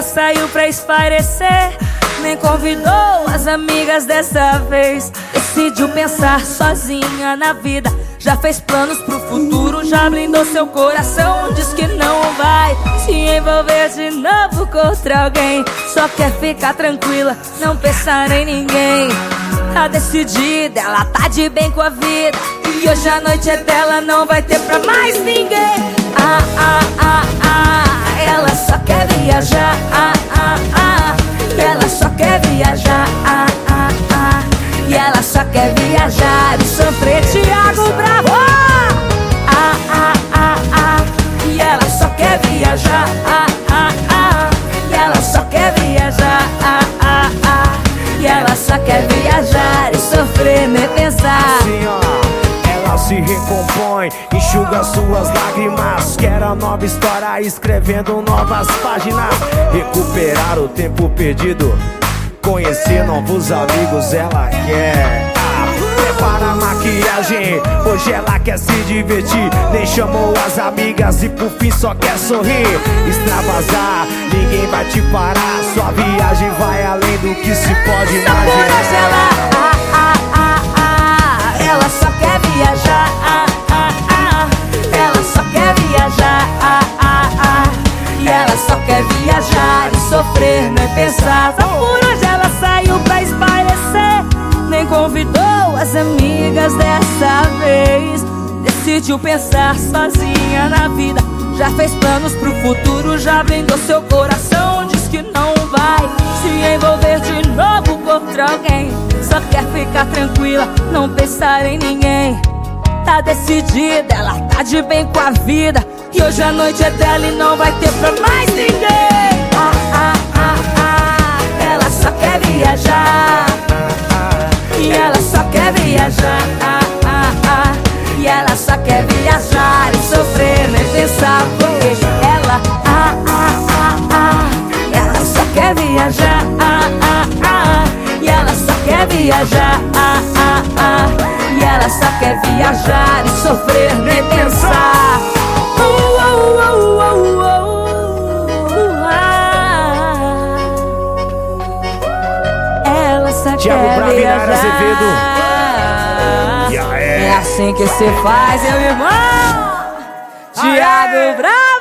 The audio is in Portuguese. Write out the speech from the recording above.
saiu pra espairecer. Nem convidou as amigas dessa vez. Decidiu pensar sozinha na vida. Já fez planos pro futuro, já blindou seu coração. Diz que não vai se envolver de novo contra alguém. Só quer ficar tranquila, não pensar em ninguém. Tá decidida, ela tá de bem com a vida. E hoje a noite é dela, não vai ter pra mais ninguém. Ah, ah, viajar. Ah, ah, ah, e ela só quer viajar e sofrer. Tiago Bravo! Ah, ah, ah, ah, e ela só quer viajar. Ah, ah, ah, e ela só quer viajar. Ah, ah, ah, e ela só quer viajar e sofrer, nem pensar. Assim, ela se recompõe, enxuga suas lágrimas. Quer a nova história, escrevendo novas páginas. Recuperar o tempo perdido, conhecer novos amigos, ela quer. Prepara a maquiagem, hoje ela quer se divertir. Nem chamou as amigas e por fim só quer sorrir. Extravasar, ninguém vai te parar. Sua viagem vai além do que se pode Só por hoje ela, imaginar. ah, ah, ah, ah, ela só quer viajar, ah, ah, ah, ela só quer viajar, ah, ah, ah, e ela só quer viajar e sofrer, nem pensar. Só por hoje ela saiu pra espairecer, nem convidou as amigas dessa vez. Decidiu pensar sozinha na vida, já fez planos pro futuro, já blindou seu coração, diz que não vai se envolver de novo contra alguém. Só quer ficar tranquila, não pensar em ninguém. Tá decidida, ela tá de bem com a vida. E hoje a noite é dela e não vai ter pra mais ninguém. Viajar. Ah, ah, ah, e ela só quer viajar e sofrer, nem pensar. Porque ela, ah, ah, ah, ah, ela só quer viajar. Ah, ah, ah, e ela só quer viajar. Ah, ah, ah, e ela só quer viajar e sofrer, nem pensar. Ela só Thiago quer Braga e Nara. Azevedo. Assim que se faz, meu irmão. Tiago Braga.